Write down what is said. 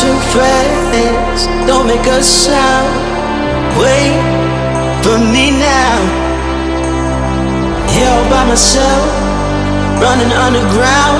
too fast. Don't make a sound. Wait for me now. Here all by myself, running underground.